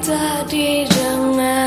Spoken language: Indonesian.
tadi jangan